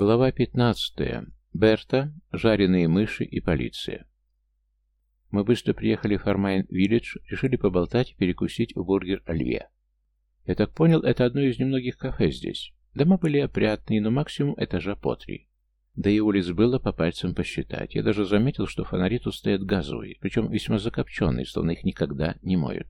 Глава 15. Берта, жареные мыши и полиция. Мы быстро приехали в Фармайн-Виллидж, решили поболтать и перекусить в бургер Льве. Я так понял, это одно из немногих кафе здесь. Дома были опрятные, но максимум этажа по три. Да и улиц было по пальцам посчитать. Я даже заметил, что фонари тут стоят газовые, причем весьма закопченные, словно их никогда не моют.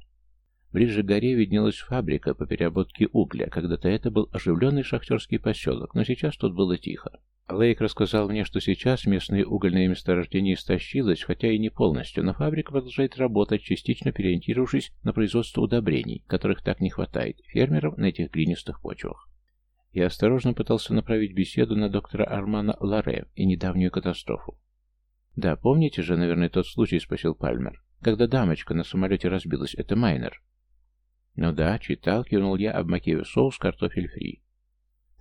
Ближе к горе виднелась фабрика по переработке угля. Когда-то это был оживленный шахтерский поселок, но сейчас тут было тихо. Лейк рассказал мне, что сейчас местное угольное месторождение истощилось, хотя и не полностью, но фабрика продолжает работать, частично переориентировавшись на производство удобрений, которых так не хватает фермерам на этих глинистых почвах. Я осторожно пытался направить беседу на доктора Армана Ларе и недавнюю катастрофу. «Да, помните же, наверное, тот случай?» — спросил Пальмер. «Когда дамочка на самолете разбилась, это Майнер». «Ну да, читал», — кивнул я, обмакивая соус картофель фри.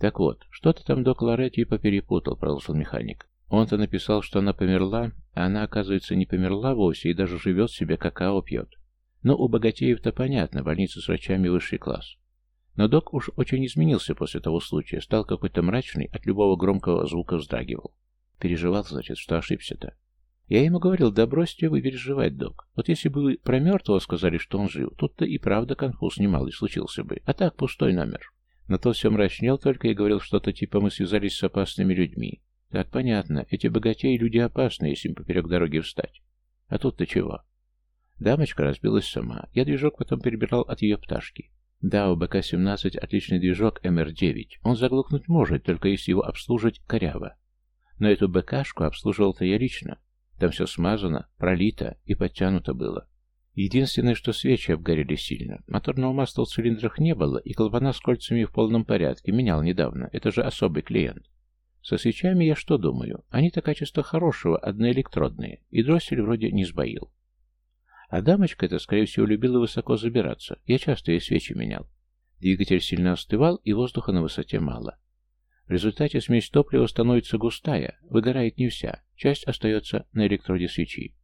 «Так вот, что-то там док Лоре типа перепутал», — продолжил механик. Он-то написал, что она померла, а она, оказывается, не померла вовсе и даже живет себе, какао пьет. Но у богатеев-то понятно, больница с врачами высший класс. Но док уж очень изменился после того случая, стал какой-то мрачный, от любого громкого звука вздрагивал. Переживал, значит, что ошибся-то. Я ему говорил, да бросьте вы переживать, док. Вот если бы вы про мертвого сказали, что он жив, тут-то и правда конфуз немалый случился бы. А так, пустой номер. Но тот все мрачнел только и говорил что-то типа «мы связались с опасными людьми». Так, понятно, эти богатеи люди опасны, если им поперек дороги встать. А тут-то чего? Дамочка разбилась сама. Я движок потом перебирал от ее пташки. Да, у БК-17 отличный движок МР-9. Он заглохнуть может, только если его обслуживать коряво. Но эту БКшку обслуживал-то я лично. Там все смазано, пролито и подтянуто было. Единственное, что свечи обгорели сильно. Моторного масла в цилиндрах не было, и клапана с кольцами в полном порядке. Менял недавно. Это же особый клиент. Со свечами я что думаю? Они-то качество хорошего, одноэлектродные, и дроссель вроде не сбоил. А дамочка эта, скорее всего, любила высоко забираться. Я часто ей свечи менял. Двигатель сильно остывал, и воздуха на высоте мало. В результате смесь топлива становится густая, выгорает не вся, часть остается на электроде свечи.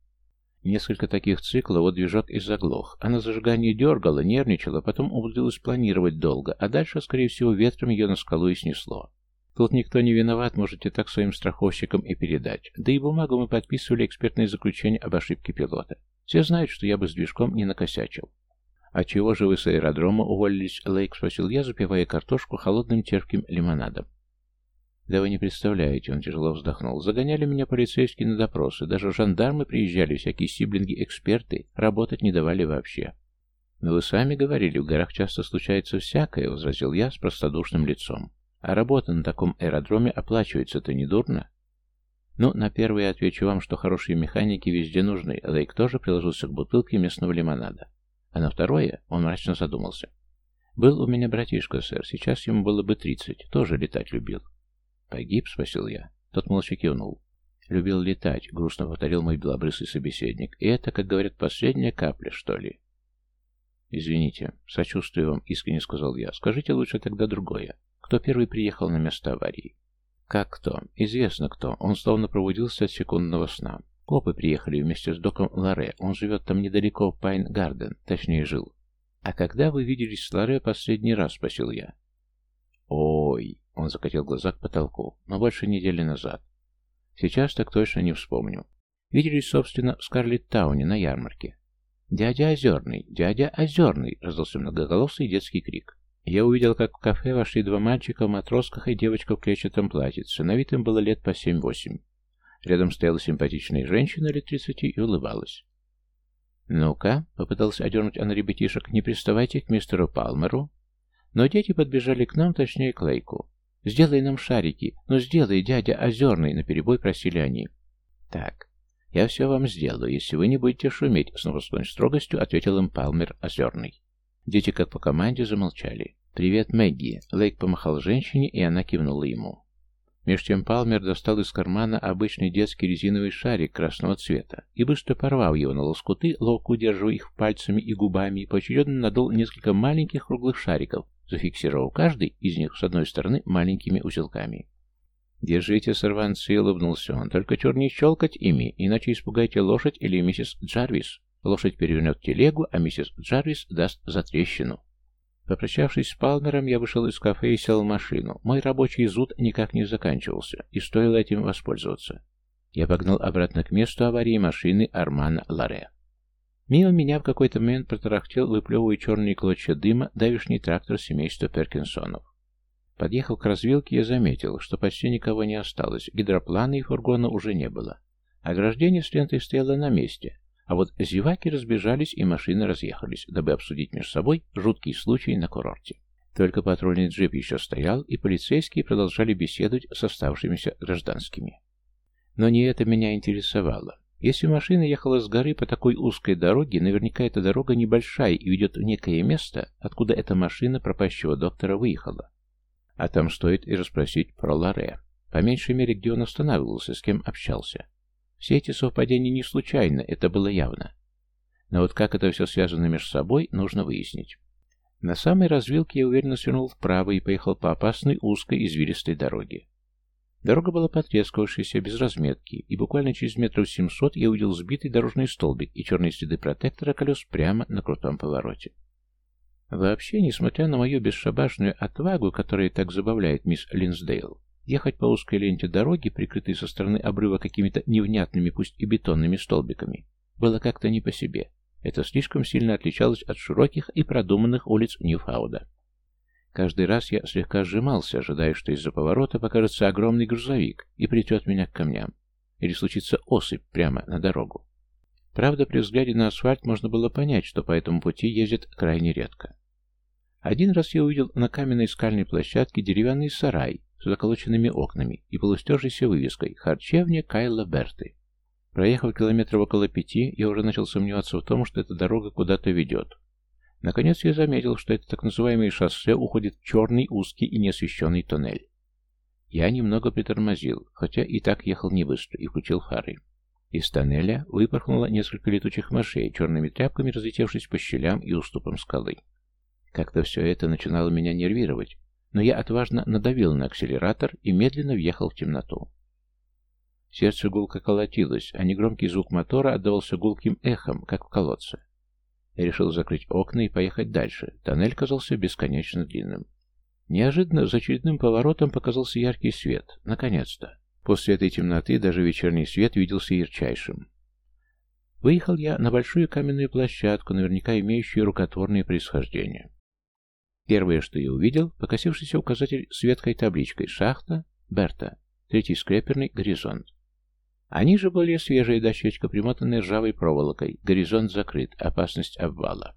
Несколько таких циклов, вот движок и заглох. Она зажигание дергала, нервничала, потом умудрилась планировать долго, а дальше, скорее всего, ветром ее на скалу и снесло. Тут никто не виноват, можете так своим страховщикам и передать. Да и бумагу мы подписывали экспертное заключение об ошибке пилота. Все знают, что я бы с движком не накосячил. «А чего же вы с аэродрома уволились, Лейк?» — спросил я, запивая картошку холодным терпким лимонадом. Да вы не представляете, он тяжело вздохнул. Загоняли меня полицейские на допросы. Даже жандармы приезжали, всякие сиблинги-эксперты. Работать не давали вообще. Но вы сами говорили, в горах часто случается всякое, возразил я с простодушным лицом. А работа на таком аэродроме оплачивается-то недурно. Ну, на первое отвечу вам, что хорошие механики везде нужны. Лейк тоже приложился к бутылке местного лимонада. А на второе он мрачно задумался. Был у меня братишка, сэр, сейчас ему было бы тридцать, тоже летать любил. «Погиб?» — спросил я. Тот молча кивнул. «Любил летать», — грустно повторил мой белобрысый собеседник. «И это, как говорят, последняя капля, что ли?» «Извините, сочувствую вам», — искренне сказал я. «Скажите лучше тогда другое. Кто первый приехал на место аварии?» «Как кто? Известно кто. Он словно пробудился от секундного сна. Копы приехали вместе с доком Ларе. Он живет там недалеко, в Пайн-Гарден. Точнее, жил. «А когда вы виделись с Ларе последний раз?» — спросил я. «Ой!» Он закатил глаза к потолку. Но больше недели назад. Сейчас так точно не вспомню. Виделись, собственно, в Скарлетт-тауне на ярмарке. «Дядя Озерный! Дядя Озерный!» — раздался многоголосый детский крик. Я увидел, как в кафе вошли два мальчика в матросках и девочка в клетчатом платьице. На вид им было лет по семь-восемь. Рядом стояла симпатичная женщина лет тридцати и улыбалась. «Ну-ка», — попытался одернуть она ребятишек, — «не приставайте к мистеру Палмеру». Но дети подбежали к нам, точнее, к Лейку. «Сделай нам шарики! Ну сделай, дядя Озерный!» — наперебой просили они. «Так, я все вам сделаю, если вы не будете шуметь», — с напускной строгостью ответил им Палмер Озерный. Дети, как по команде, замолчали. «Привет, Мэгги!» Лейк помахал женщине, и она кивнула ему. Меж тем Палмер достал из кармана обычный детский резиновый шарик красного цвета и, быстро порвав его на лоскуты, ловко удерживая их пальцами и губами, поочередно надул несколько маленьких круглых шариков, зафиксировав каждый из них с одной стороны маленькими узелками. «Держите, сорванцы!» — улыбнулся он. «Только чур не щелкать ими, иначе испугайте лошадь или миссис Джарвис. Лошадь перевернет телегу, а миссис Джарвис даст затрещину». Попрощавшись с Палмером, я вышел из кафе и сел в машину. Мой рабочий зуд никак не заканчивался, и стоило этим воспользоваться. Я погнал обратно к месту аварии машины Армана Ларе. Мимо меня в какой-то момент протарахтел, выплевывая черные клочья дыма, давишний трактор семейства Перкинсонов. Подъехав к развилке, я заметил, что почти никого не осталось, гидроплана и фургона уже не было. Ограждение с лентой стояло на месте, а вот зеваки разбежались и машины разъехались, дабы обсудить между собой жуткий случай на курорте. Только патрульный джип еще стоял, и полицейские продолжали беседовать с оставшимися гражданскими. Но не это меня интересовало. Если машина ехала с горы по такой узкой дороге, наверняка эта дорога небольшая и ведет в некое место, откуда эта машина пропащего доктора выехала. А там стоит и расспросить про Ларе. По меньшей мере, где он останавливался, с кем общался. Все эти совпадения не случайно, это было явно. Но вот как это все связано между собой, нужно выяснить. На самой развилке я уверенно свернул вправо и поехал по опасной узкой извилистой дороге. Дорога была потрескавшаяся, без разметки, и буквально через метров семьсот я увидел сбитый дорожный столбик и черные следы протектора колес прямо на крутом повороте. Вообще, несмотря на мою бесшабашную отвагу, которая так забавляет мисс Линсдейл, ехать по узкой ленте дороги, прикрытой со стороны обрыва какими-то невнятными, пусть и бетонными столбиками, было как-то не по себе. Это слишком сильно отличалось от широких и продуманных улиц Ньюфауда. Каждый раз я слегка сжимался, ожидая, что из-за поворота покажется огромный грузовик и придет меня к камням. Или случится осыпь прямо на дорогу. Правда, при взгляде на асфальт можно было понять, что по этому пути ездят крайне редко. Один раз я увидел на каменной скальной площадке деревянный сарай с заколоченными окнами и полустежейся вывеской «Харчевня Кайла Берты». Проехав километров около пяти, я уже начал сомневаться в том, что эта дорога куда-то ведет. Наконец я заметил, что это так называемое шоссе уходит в черный, узкий и неосвещенный тоннель. Я немного притормозил, хотя и так ехал не быстро, и включил фары. Из тоннеля выпорхнуло несколько летучих мышей, черными тряпками разлетевшись по щелям и уступам скалы. Как-то все это начинало меня нервировать, но я отважно надавил на акселератор и медленно въехал в темноту. Сердце гулко колотилось, а негромкий звук мотора отдавался гулким эхом, как в колодце. Решил закрыть окна и поехать дальше. Тоннель казался бесконечно длинным. Неожиданно за очередным поворотом показался яркий свет. Наконец-то. После этой темноты даже вечерний свет виделся ярчайшим. Выехал я на большую каменную площадку, наверняка имеющую рукотворное происхождение. Первое, что я увидел, покосившийся указатель с веткой табличкой «Шахта Берта», третий скреперный горизонт. Они же более свежая дощечка, примотанная ржавой проволокой. Горизонт закрыт, опасность обвала.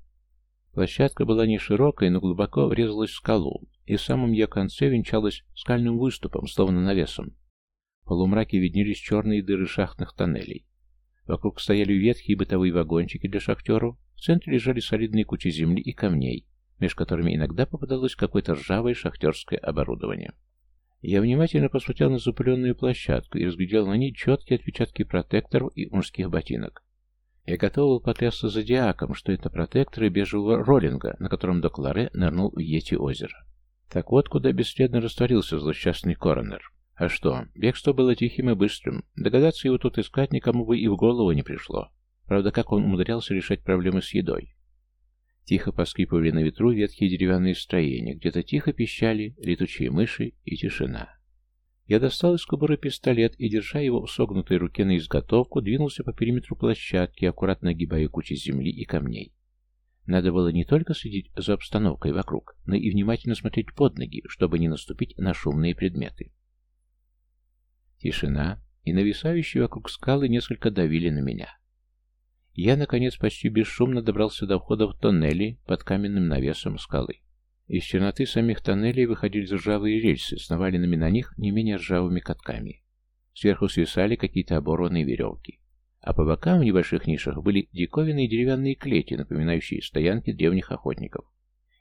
Площадка была не широкой, но глубоко врезалась в скалу, и в самом ее конце венчалась скальным выступом, словно навесом. В полумраке виднелись черные дыры шахтных тоннелей. Вокруг стояли ветхие бытовые вагончики для шахтеров, в центре лежали солидные кучи земли и камней, между которыми иногда попадалось какое-то ржавое шахтерское оборудование. Я внимательно посмотрел на запыленную площадку и разглядел на ней четкие отпечатки протекторов и мужских ботинок. Я готов был поклясться зодиаком, что это протекторы бежевого роллинга, на котором док Ларе нырнул в Йети озеро. Так вот, куда бесследно растворился злосчастный коронер. А что, бегство было тихим и быстрым. Догадаться его тут искать никому бы и в голову не пришло. Правда, как он умудрялся решать проблемы с едой? Тихо поскрипывали на ветру ветхие деревянные строения, где-то тихо пищали летучие мыши и тишина. Я достал из кобуры пистолет и, держа его в согнутой руке на изготовку, двинулся по периметру площадки, аккуратно огибая кучи земли и камней. Надо было не только следить за обстановкой вокруг, но и внимательно смотреть под ноги, чтобы не наступить на шумные предметы. Тишина и нависающие вокруг скалы несколько давили на меня. Я, наконец, почти бесшумно добрался до входа в тоннели под каменным навесом скалы. Из черноты самих тоннелей выходили ржавые рельсы с наваленными на них не менее ржавыми катками. Сверху свисали какие-то оборванные веревки. А по бокам в небольших нишах были диковинные деревянные клети, напоминающие стоянки древних охотников.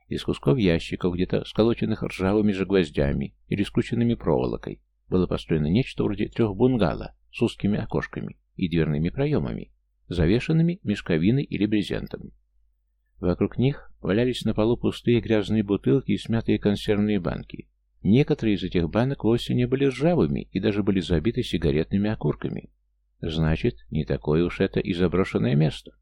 Из кусков ящиков, где-то сколоченных ржавыми же гвоздями или скрученными проволокой, было построено нечто вроде трех бунгало с узкими окошками и дверными проемами, завешенными мешковиной или брезентом. Вокруг них валялись на полу пустые грязные бутылки и смятые консервные банки. Некоторые из этих банок вовсе не были ржавыми и даже были забиты сигаретными окурками. Значит, не такое уж это и заброшенное место.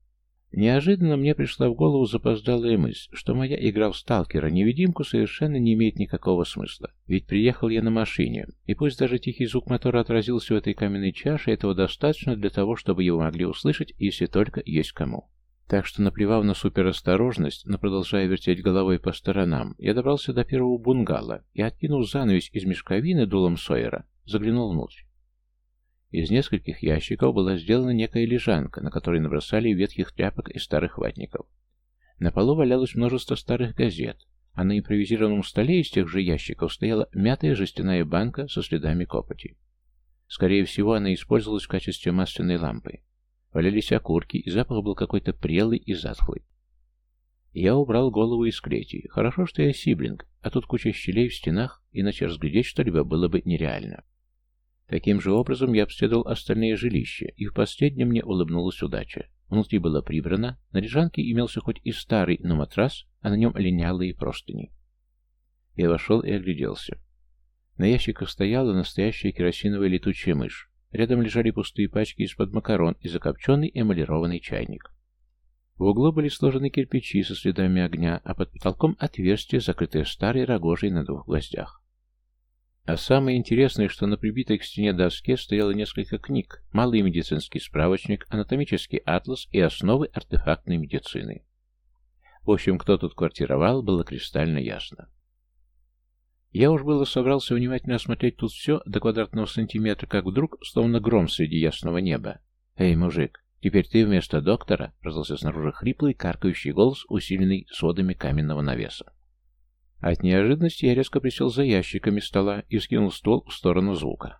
Неожиданно мне пришла в голову запоздалая мысль, что моя игра в сталкера-невидимку совершенно не имеет никакого смысла. Ведь приехал я на машине, и пусть даже тихий звук мотора отразился в этой каменной чаше, этого достаточно для того, чтобы его могли услышать, если только есть кому. Так что, наплевав на суперосторожность, но продолжая вертеть головой по сторонам, я добрался до первого бунгало и, откинув занавес из мешковины дулом Сойера, заглянул внутрь. Из нескольких ящиков была сделана некая лежанка, на которой набросали ветхих тряпок и старых ватников. На полу валялось множество старых газет, а на импровизированном столе из тех же ящиков стояла мятая жестяная банка со следами копоти. Скорее всего, она использовалась в качестве масляной лампы. Валялись окурки, и запах был какой-то прелый и затхлый. Я убрал голову из клети. Хорошо, что я сиблинг, а тут куча щелей в стенах, иначе разглядеть что-либо было бы нереально. Таким же образом я обследовал остальные жилища, и в последнем мне улыбнулась удача. Внутри было прибрано, на лежанке имелся хоть и старый, но матрас, а на нем линялые простыни. Я вошел и огляделся. На ящиках стояла настоящая керосиновая летучая мышь. Рядом лежали пустые пачки из-под макарон и закопченный эмалированный чайник. В углу были сложены кирпичи со следами огня, а под потолком отверстие, закрытое старой рогожей на двух гвоздях. А самое интересное, что на прибитой к стене доске стояло несколько книг, малый медицинский справочник, анатомический атлас и основы артефактной медицины. В общем, кто тут квартировал, было кристально ясно. Я уж было собрался внимательно осмотреть тут все до квадратного сантиметра, как вдруг, словно гром среди ясного неба. «Эй, мужик, теперь ты вместо доктора?» — раздался снаружи хриплый, каркающий голос, усиленный сводами каменного навеса. От неожиданности я резко присел за ящиками стола и скинул стол в сторону звука.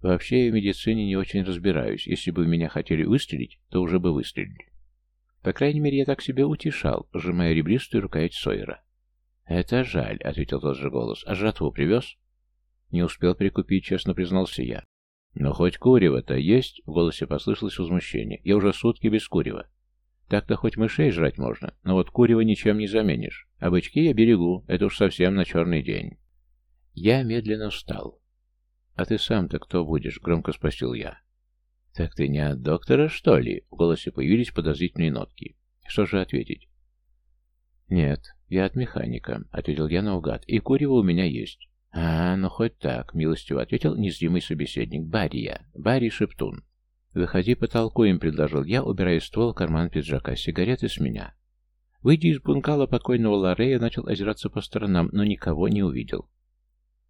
Вообще я в медицине не очень разбираюсь. Если бы меня хотели выстрелить, то уже бы выстрелили. По крайней мере, я так себя утешал, сжимая ребристую рукоять Сойера. «Это жаль», — ответил тот же голос. «А жатву привез?» «Не успел прикупить», — честно признался я. «Но хоть курево-то есть?» — в голосе послышалось возмущение. «Я уже сутки без курева. Так-то хоть мышей жрать можно, но вот курево ничем не заменишь. А бычки я берегу, это уж совсем на черный день. Я медленно встал. «А ты сам-то кто будешь?» — громко спросил я. «Так ты не от доктора, что ли?» — в голосе появились подозрительные нотки. «Что же ответить?» «Нет, я от механика», — ответил я наугад, — «и курево у меня есть». «А, ну хоть так», — милостиво ответил незримый собеседник. «Бария, Барри Шептун». «Выходи, потолкуем», — предложил я, убирая ствол в карман пиджака. «Сигареты с меня». Выйдя из бункала покойного Ларея, начал озираться по сторонам, но никого не увидел.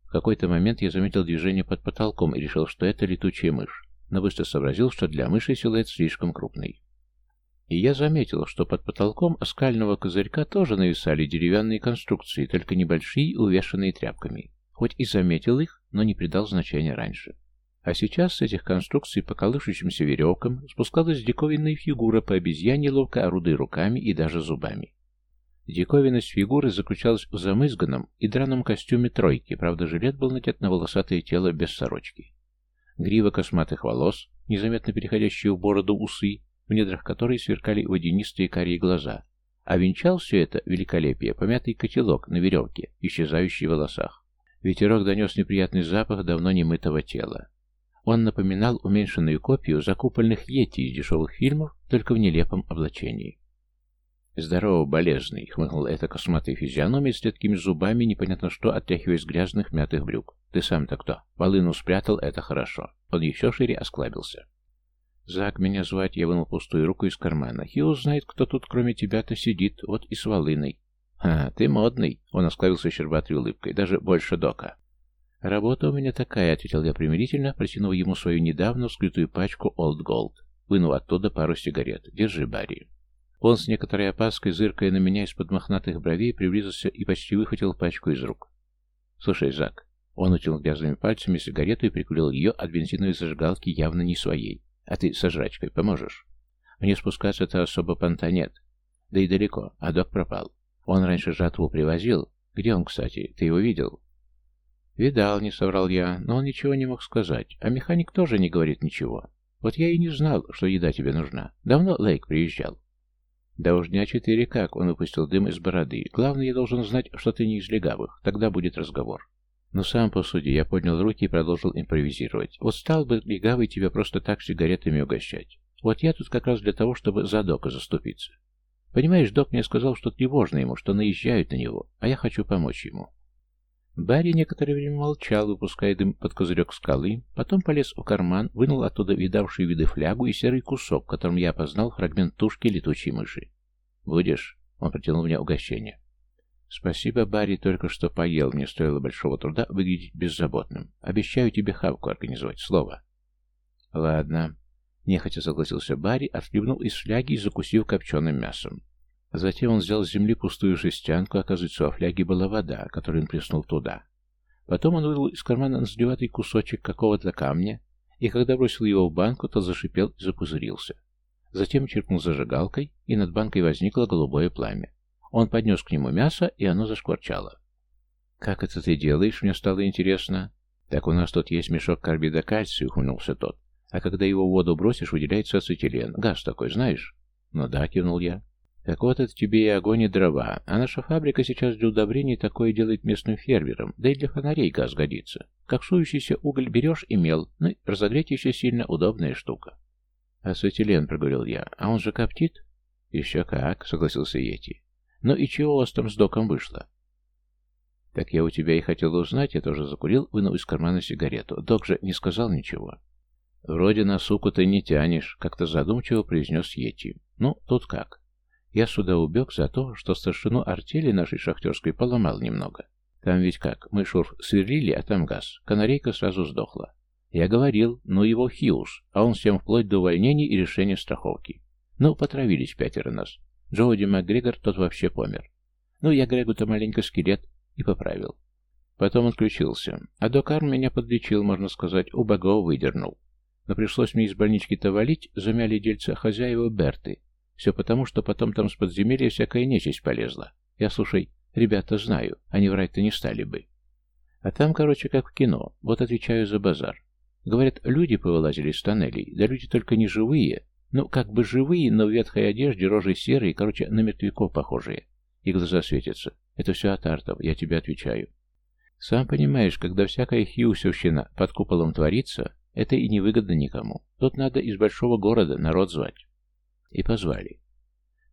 В какой-то момент я заметил движение под потолком и решил, что это летучая мышь, но быстро сообразил, что для мыши силуэт слишком крупный. И я заметил, что под потолком скального козырька тоже нависали деревянные конструкции, только небольшие, увешанные тряпками. Хоть и заметил их, но не придал значения раньше. А сейчас с этих конструкций по колышущимся веревкам спускалась диковинная фигура по обезьяне, ловко орудой руками и даже зубами. Диковинность фигуры заключалась в замызганном и драном костюме тройки, правда жилет был надет на волосатое тело без сорочки. Грива косматых волос, незаметно переходящие в бороду усы, в недрах которой сверкали водянистые карие глаза, а венчал все это великолепие помятый котелок на веревке, исчезающий в волосах. Ветерок донес неприятный запах давно немытого тела. Он напоминал уменьшенную копию закупольных йети из дешевых фильмов, только в нелепом облачении. «Здорово, болезный!» — хмыкнул это косматый физиономия с редкими зубами, непонятно что, отряхиваясь грязных мятых брюк. «Ты сам-то кто? Волыну спрятал, это хорошо». Он еще шире осклабился. «Зак, меня звать», — я вынул пустую руку из кармана. «Хилл знает, кто тут кроме тебя-то сидит, вот и с волыной». «А, ты модный», — он осклабился щербатой улыбкой, даже больше дока. «Работа у меня такая», — ответил я примирительно, протянув ему свою недавно вскрытую пачку Old Gold. Вынув оттуда пару сигарет. «Держи, Барри». Он с некоторой опаской, зыркая на меня из-под мохнатых бровей, приблизился и почти выхватил пачку из рук. «Слушай, Зак». Он утянул грязными пальцами сигарету и прикурил ее от бензиновой зажигалки явно не своей. «А ты со жрачкой поможешь?» «Мне спускаться-то особо понта нет. Да и далеко, а док пропал. Он раньше жатву привозил. Где он, кстати? Ты его видел?» «Видал», — не соврал я, но он ничего не мог сказать, а механик тоже не говорит ничего. Вот я и не знал, что еда тебе нужна. Давно Лейк приезжал?» «Да уж дня четыре как», — он выпустил дым из бороды. «Главное, я должен знать, что ты не из легавых. Тогда будет разговор». Но сам по сути я поднял руки и продолжил импровизировать. «Вот стал бы легавый тебя просто так сигаретами угощать. Вот я тут как раз для того, чтобы за Дока заступиться. Понимаешь, Док мне сказал, что тревожно ему, что наезжают на него, а я хочу помочь ему. Барри некоторое время молчал, выпуская дым под козырек скалы, потом полез в карман, вынул оттуда видавшие виды флягу и серый кусок, которым я опознал фрагмент тушки летучей мыши. «Будешь?» — он протянул мне угощение. «Спасибо, Барри, только что поел. Мне стоило большого труда выглядеть беззаботным. Обещаю тебе хавку организовать. Слово». «Ладно». Нехотя согласился Барри, отхлебнул из фляги и закусив копченым мясом. Затем он взял с земли пустую жестянку, оказывается, во фляге была вода, которую он плеснул туда. Потом он вынул из кармана назлеватый кусочек какого-то камня, и когда бросил его в банку, тот зашипел и запузырился. Затем черкнул зажигалкой, и над банкой возникло голубое пламя. Он поднес к нему мясо, и оно зашкварчало. «Как это ты делаешь?» — мне стало интересно. «Так у нас тут есть мешок карбида кальция», — ухмыльнулся тот. «А когда его в воду бросишь, выделяется ацетилен. Газ такой, знаешь?» «Ну да», — кивнул я. Так вот, это тебе и огонь, и дрова. А наша фабрика сейчас для удобрений такое делает местным фермерам, да и для фонарей газ годится. Как сующийся уголь берешь и мел, ну, разогреть еще сильно удобная штука. «Ацетилен», — проговорил я, — «а он же коптит?» «Еще как», — согласился Йети. «Ну и чего у вас там с доком вышло?» «Так я у тебя и хотел узнать, я тоже закурил, вынул из кармана сигарету. Док же не сказал ничего». «Вроде на суку ты не тянешь», — как-то задумчиво произнес Йети. «Ну, тут как. Я сюда убег за то, что старшину артели нашей шахтерской поломал немного. Там ведь как, мы шурф сверлили, а там газ. Канарейка сразу сдохла. Я говорил, ну его Хьюз, а он всем вплоть до увольнений и решения страховки. Ну, потравились пятеро нас. Джоуди МакГрегор тот вообще помер. Ну, я Грегу-то маленько скелет и поправил. Потом отключился. А Докарм меня подлечил, можно сказать, у богов выдернул. Но пришлось мне из больнички-то валить, замяли дельца хозяева Берты, все потому, что потом там с подземелья всякая нечисть полезла. Я, слушай, ребята знаю, они врать-то не стали бы. А там, короче, как в кино. Вот отвечаю за базар. Говорят, люди повылазили из тоннелей. Да люди только не живые. Ну, как бы живые, но в ветхой одежде, рожей серые, короче, на мертвяков похожие. И глаза светятся. Это все от артов, я тебе отвечаю. Сам понимаешь, когда всякая хиусевщина под куполом творится, это и невыгодно никому. Тут надо из большого города народ звать. И позвали.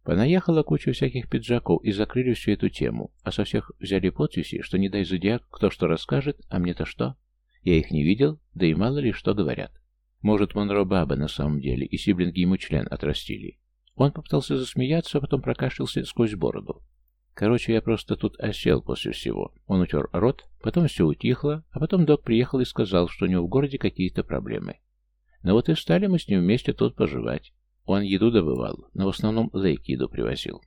Понаехала куча всяких пиджаков и закрыли всю эту тему, а со всех взяли подписи, что не дай зодиак, кто что расскажет, а мне-то что? Я их не видел, да и мало ли что говорят. Может, Монро баба на самом деле, и сиблинги ему член отрастили. Он попытался засмеяться, а потом прокашлялся сквозь бороду. Короче, я просто тут осел после всего. Он утер рот, потом все утихло, а потом док приехал и сказал, что у него в городе какие-то проблемы. Но вот и стали мы с ним вместе тут поживать. Он еду добывал, но в основном Лейк еду привозил,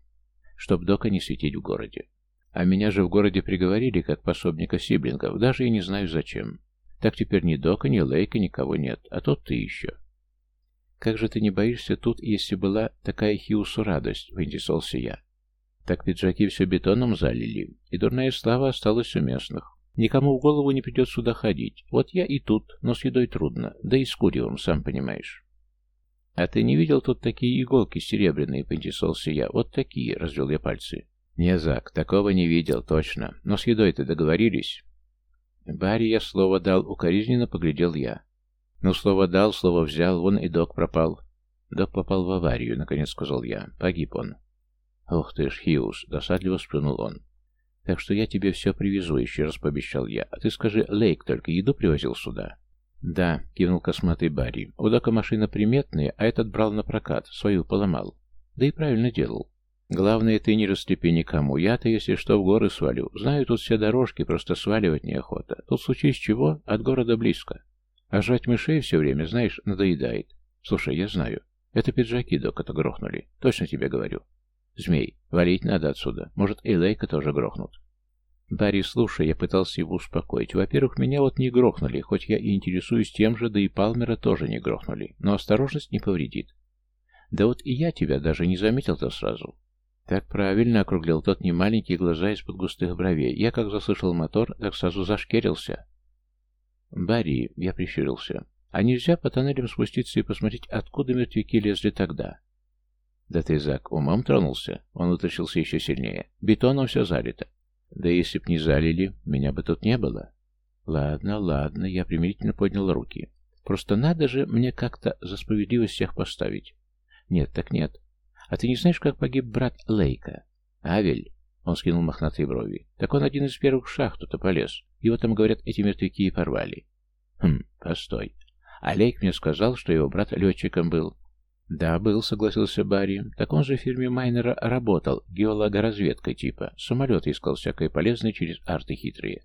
чтоб Дока не светить в городе. А меня же в городе приговорили как пособника сиблингов, даже и не знаю зачем. Так теперь ни Дока, ни Лейка никого нет, а тут ты еще. Как же ты не боишься тут, если была такая Хиусу радость, поинтересовался я. Так пиджаки все бетоном залили, и дурная слава осталась у местных. Никому в голову не придет сюда ходить. Вот я и тут, но с едой трудно, да и с куревом, сам понимаешь. «А ты не видел тут такие иголки серебряные?» — поинтересовался я. «Вот такие», — развел я пальцы. «Не, Зак, такого не видел, точно. Но с едой-то договорились?» «Барри, я слово дал», — укоризненно поглядел я. «Ну, слово дал, слово взял, вон и док пропал». «Док попал в аварию», — наконец сказал я. «Погиб он». «Ух ты ж, Хьюз!» — досадливо сплюнул он. «Так что я тебе все привезу», — еще раз пообещал я. «А ты скажи, Лейк только еду привозил сюда?» «Да», — кивнул косматый Барри. «У Дока машина приметная, а этот брал на прокат, свою поломал. Да и правильно делал. Главное, ты не растрепи никому. Я-то, если что, в горы свалю. Знаю тут все дорожки, просто сваливать неохота. Тут случись чего, от города близко. А жать мышей все время, знаешь, надоедает. Слушай, я знаю. Это пиджаки Дока-то грохнули. Точно тебе говорю. Змей, валить надо отсюда. Может, и Лейка тоже грохнут. Барри, слушай, я пытался его успокоить. Во-первых, меня вот не грохнули, хоть я и интересуюсь тем же, да и Палмера тоже не грохнули. Но осторожность не повредит. Да вот и я тебя даже не заметил-то сразу. Так правильно округлил тот немаленькие глаза из-под густых бровей. Я как заслышал мотор, так сразу зашкерился. Барри, я прищурился. А нельзя по тоннелям спуститься и посмотреть, откуда мертвяки лезли тогда? Да ты, Зак, умом тронулся? Он утащился еще сильнее. Бетоном все залито. Да если б не залили, меня бы тут не было. Ладно, ладно, я примирительно поднял руки. Просто надо же мне как-то за справедливость всех поставить. Нет, так нет. А ты не знаешь, как погиб брат Лейка? Авель. Он скинул мохнатые брови. Так он один из первых в шахту-то полез. Его там, говорят, эти мертвяки и порвали. Хм, постой. А Лейк мне сказал, что его брат летчиком был. Да, был, согласился Барри. Так он же в фирме Майнера работал, геологоразведкой типа. Самолеты искал всякое полезное через арты хитрые.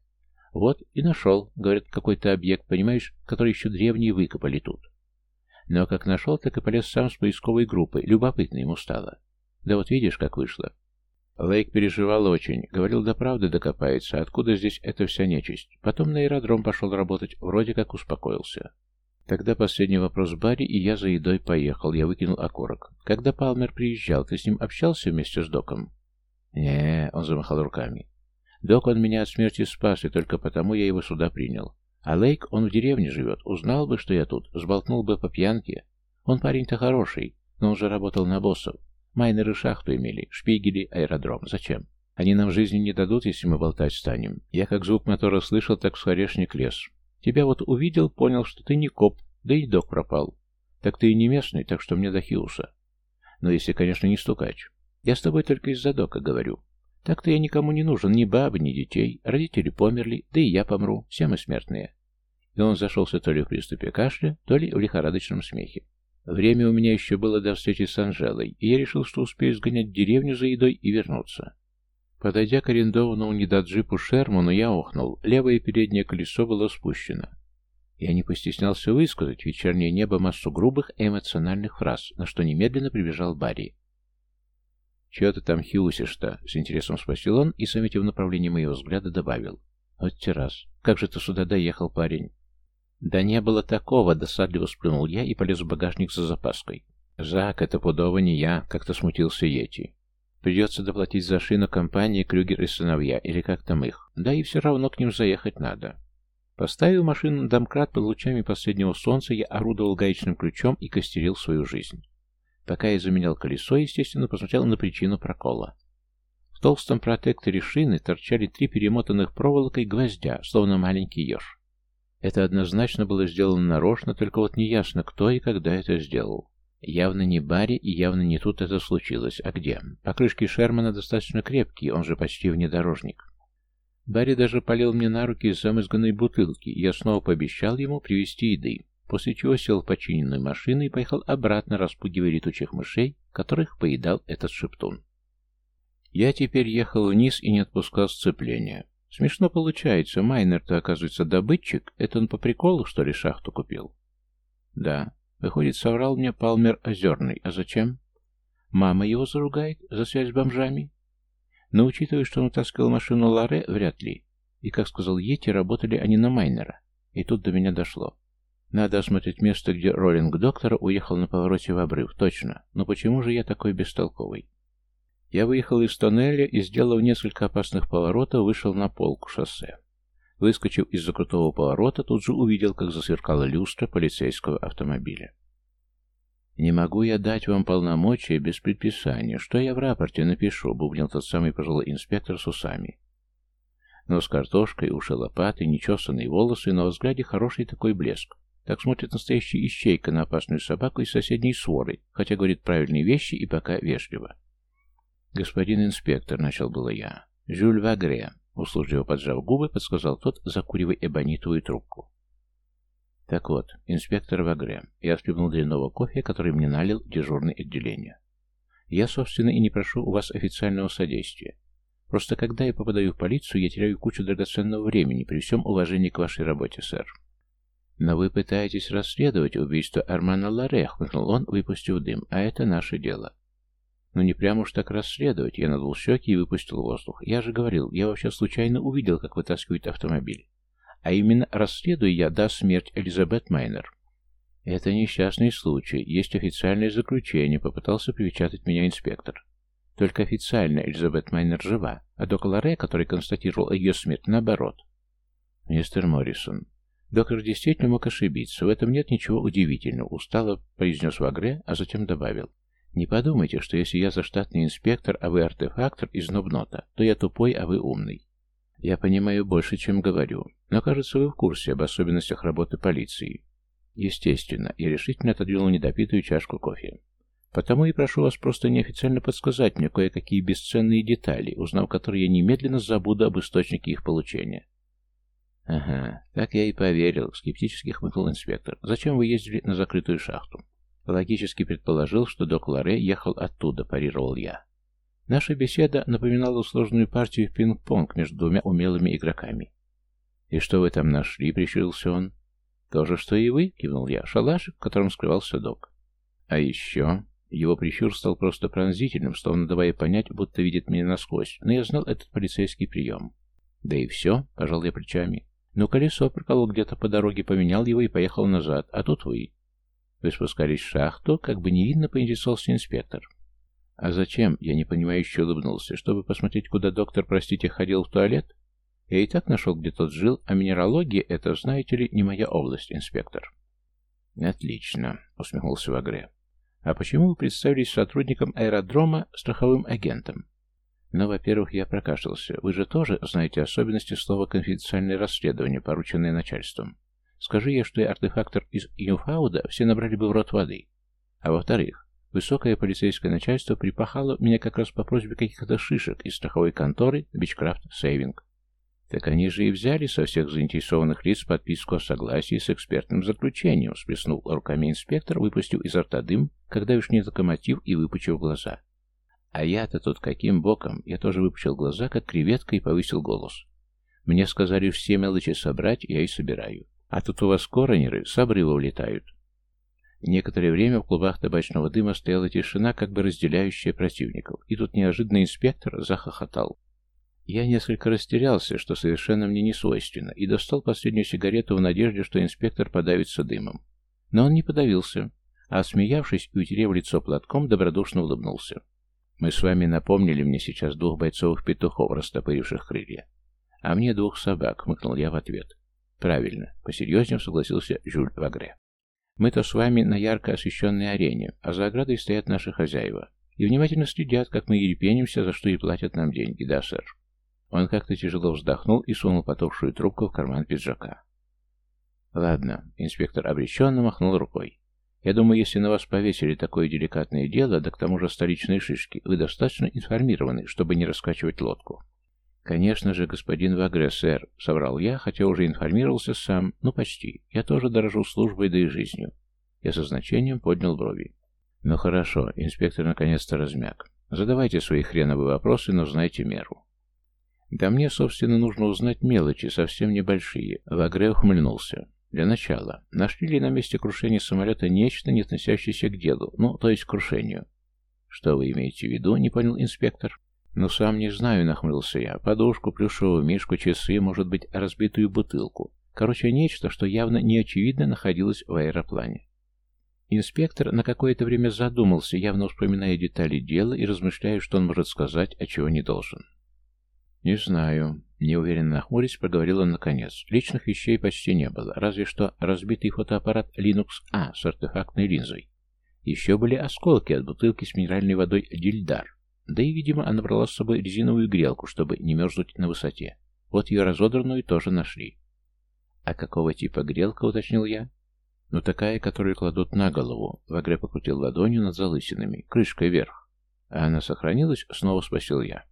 Вот и нашел, говорят, какой-то объект, понимаешь, который еще древние выкопали тут. Но как нашел, так и полез сам с поисковой группой. Любопытно ему стало. Да вот видишь, как вышло. Лейк переживал очень. Говорил, да правды докопается. Откуда здесь эта вся нечисть? Потом на аэродром пошел работать. Вроде как успокоился. Тогда последний вопрос Барри, и я за едой поехал. Я выкинул окурок. Когда Палмер приезжал, ты с ним общался вместе с Доком? не он замахал руками. Док, он меня от смерти спас, и только потому я его сюда принял. А Лейк, он в деревне живет. Узнал бы, что я тут, сболтнул бы по пьянке. Он парень-то хороший, но он же работал на боссов. Майнеры шахту имели, шпигели, аэродром. Зачем? Они нам жизни не дадут, если мы болтать станем. Я как звук мотора слышал, так в скворечник лез. Тебя вот увидел, понял, что ты не коп, да и док пропал. Так ты и не местный, так что мне до Хиуса. Но если, конечно, не стукач. Я с тобой только из-за дока говорю. Так-то я никому не нужен, ни бабы, ни детей. Родители померли, да и я помру, все мы смертные. И он зашелся то ли в приступе кашля, то ли в лихорадочном смехе. Время у меня еще было до встречи с Анжелой, и я решил, что успею сгонять в деревню за едой и вернуться. Подойдя к арендованному недоджипу Шерману, я охнул. Левое переднее колесо было спущено. Я не постеснялся высказать вечернее небо массу грубых эмоциональных фраз, на что немедленно прибежал Барри. «Чего ты там хиусишь-то?» — с интересом спросил он и, заметив направление моего взгляда, добавил. «Вот террас. Как же ты сюда доехал, парень?» «Да не было такого!» — досадливо сплюнул я и полез в багажник за запаской. «Зак, это пудово не я!» — как-то смутился Йети. «Придется доплатить за шину компании Крюгер и сыновья, или как там их. Да и все равно к ним заехать надо». Поставив машину на домкрат под лучами последнего солнца, я орудовал гаечным ключом и костерил свою жизнь. Пока я заменял колесо, естественно, посмотрел на причину прокола. В толстом протекторе шины торчали три перемотанных проволокой гвоздя, словно маленький еж. Это однозначно было сделано нарочно, только вот неясно, кто и когда это сделал. Явно не Барри и явно не тут это случилось. А где? Покрышки Шермана достаточно крепкие, он же почти внедорожник. Барри даже полил мне на руки из замызганной бутылки, и я снова пообещал ему привезти еды, после чего сел в починенную машину и поехал обратно, распугивая летучих мышей, которых поедал этот шептун. Я теперь ехал вниз и не отпускал сцепления. Смешно получается, Майнер-то, оказывается, добытчик. Это он по приколу, что ли, шахту купил? Да. Выходит, соврал мне Палмер Озерный. А зачем? Мама его заругает за связь с бомжами? Но учитывая, что он утаскивал машину Ларе, вряд ли. И, как сказал Йети, работали они на Майнера. И тут до меня дошло. Надо осмотреть место, где роллинг доктора уехал на повороте в обрыв. Точно. Но почему же я такой бестолковый? Я выехал из тоннеля и, сделав несколько опасных поворотов, вышел на полку шоссе. Выскочив из-за крутого поворота, тут же увидел, как засверкала люстра полицейского автомобиля. «Не могу я дать вам полномочия без предписания. Что я в рапорте напишу?» — бубнил тот самый пожилой инспектор с усами. Но с картошкой, уши лопаты, нечесанные волосы, но во взгляде хороший такой блеск. Так смотрит настоящий ищейка на опасную собаку из соседней своры, хотя говорит правильные вещи и пока вежливо. «Господин инспектор», — начал было я. «Жюль Вагре», — услужливо поджав губы, подсказал тот, закуривая эбонитовую трубку. «Так вот, инспектор Вагре, я отхлебнул длинного кофе, который мне налил дежурный отделение. Я, собственно, и не прошу у вас официального содействия. Просто когда я попадаю в полицию, я теряю кучу драгоценного времени при всем уважении к вашей работе, сэр». «Но вы пытаетесь расследовать убийство Армана Ларе», — хмыкнул он, выпустив дым, — «а это наше дело». Но не прямо уж так расследовать. Я надул щеки и выпустил воздух. Я же говорил, я вообще случайно увидел, как вытаскивают автомобиль. А именно расследую я, да, смерть Элизабет Майнер. Это несчастный случай. Есть официальное заключение, попытался привечатать меня инспектор. Только официально Элизабет Майнер жива, а доктор Ларе, который констатировал ее смерть, наоборот. Мистер Моррисон, доктор действительно мог ошибиться, в этом нет ничего удивительного, устало произнес Вагре, а затем добавил. Не подумайте, что если я заштатный инспектор, а вы артефактор из Нобнота, то я тупой, а вы умный. Я понимаю больше, чем говорю, но, кажется, вы в курсе об особенностях работы полиции. Естественно, я решительно отодвинул недопитую чашку кофе. Потому и прошу вас просто неофициально подсказать мне кое-какие бесценные детали, узнав которые я немедленно забуду об источнике их получения. «Ага, так я и поверил», — скептически хмыкнул инспектор. «Зачем вы ездили на закрытую шахту?» Логически предположил, что док Ларе ехал оттуда, парировал я. Наша беседа напоминала сложную партию в пинг-понг между двумя умелыми игроками. «И что вы там нашли?» — прищурился он. «То же, что и вы», — кивнул я, — «шалашик, в котором скрывался док». «А еще...» Его прищур стал просто пронзительным, словно давая понять, будто видит меня насквозь, но я знал этот полицейский прием. «Да и все», — пожал я плечами. «Ну, колесо проколол где-то по дороге, поменял его и поехал назад, а тут вы». Вы спускались в шахту, как бы невинно поинтересовался инспектор. «А зачем?» — я непонимающе улыбнулся. «Чтобы посмотреть, куда доктор, простите, ходил в туалет?» Я и так нашел, где тот жил, а минералогия — это, знаете ли, не моя область, инспектор. «Отлично», — усмехнулся Вагре. «А почему вы представились сотрудником аэродрома страховым агентом?» «Ну, во-первых, я прокашлялся. Вы же тоже знаете особенности слова «конфиденциальное расследование», порученное начальством. Скажи я, что я артефактор из Юфауда, все набрали бы в рот воды. А во-вторых, высокое полицейское начальство припахало меня как раз по просьбе каких-то шишек из страховой конторы Бичкрафт Сейвинг. Так они же и взяли со всех заинтересованных лиц подписку о согласии с экспертным заключением, всплеснул руками инспектор, выпустив изо рта дым, когда уж не локомотив и выпучив глаза. А я-то тут каким боком? Я тоже выпучил глаза, как креветка, и повысил голос. Мне сказали все мелочи собрать, я и собираю. А тут у вас коронеры с обрыва улетают. Некоторое время в клубах табачного дыма стояла тишина, как бы разделяющая противников, и тут неожиданно инспектор захохотал. Я несколько растерялся, что совершенно мне не свойственно, и достал последнюю сигарету в надежде, что инспектор подавится дымом. Но он не подавился, а, смеявшись и утерев лицо платком, добродушно улыбнулся. «Мы с вами напомнили мне сейчас двух бойцовых петухов, растопыривших крылья. А мне двух собак», — хмыкнул я в ответ. Правильно, посерьезнее согласился Жюль Вагре. Мы-то с вами на ярко освещенной арене, а за оградой стоят наши хозяева. И внимательно следят, как мы ерепенимся, за что и платят нам деньги, да, сэр? Он как-то тяжело вздохнул и сунул потухшую трубку в карман пиджака. Ладно, инспектор обреченно махнул рукой. Я думаю, если на вас повесили такое деликатное дело, да к тому же столичные шишки, вы достаточно информированы, чтобы не раскачивать лодку. «Конечно же, господин Вагре, сэр», — соврал я, хотя уже информировался сам, ну почти. Я тоже дорожу службой, да и жизнью. Я со значением поднял брови. «Ну хорошо», — инспектор наконец-то размяк. «Задавайте свои хреновые вопросы, но знайте меру». «Да мне, собственно, нужно узнать мелочи, совсем небольшие». Вагре ухмыльнулся. «Для начала, нашли ли на месте крушения самолета нечто, не относящееся к делу, ну, то есть к крушению?» «Что вы имеете в виду?» — не понял инспектор. «Ну, сам не знаю», — нахмурился я. «Подушку, плюшевую мишку, часы, может быть, разбитую бутылку. Короче, нечто, что явно неочевидно находилось в аэроплане». Инспектор на какое-то время задумался, явно вспоминая детали дела и размышляя, что он может сказать, а чего не должен. «Не знаю», — неуверенно нахмурясь, проговорил он наконец. «Личных вещей почти не было, разве что разбитый фотоаппарат Linux-A с артефактной линзой. Еще были осколки от бутылки с минеральной водой «Дильдар». Да и, видимо, она брала с собой резиновую грелку, чтобы не мерзнуть на высоте. Вот ее разодранную тоже нашли. «А какого типа грелка?» — уточнил я. «Ну, такая, которую кладут на голову». Вагре покрутил ладонью над залысинами, крышкой вверх. «А она сохранилась?» — снова спросил я.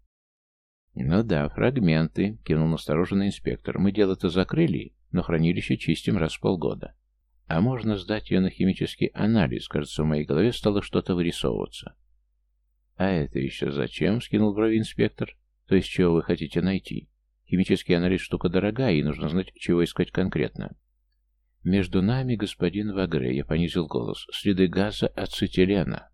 «Ну да, фрагменты», — кивнул настороженный инспектор. «Мы дело-то закрыли, но хранилище чистим раз в полгода. А можно сдать ее на химический анализ, кажется, в моей голове стало что-то вырисовываться. «А это еще зачем?» — скинул брови инспектор. «То есть чего вы хотите найти? Химический анализ штука дорогая, и нужно знать, чего искать конкретно». «Между нами, господин Вагре», — я понизил голос, — «следы газа ацетилена».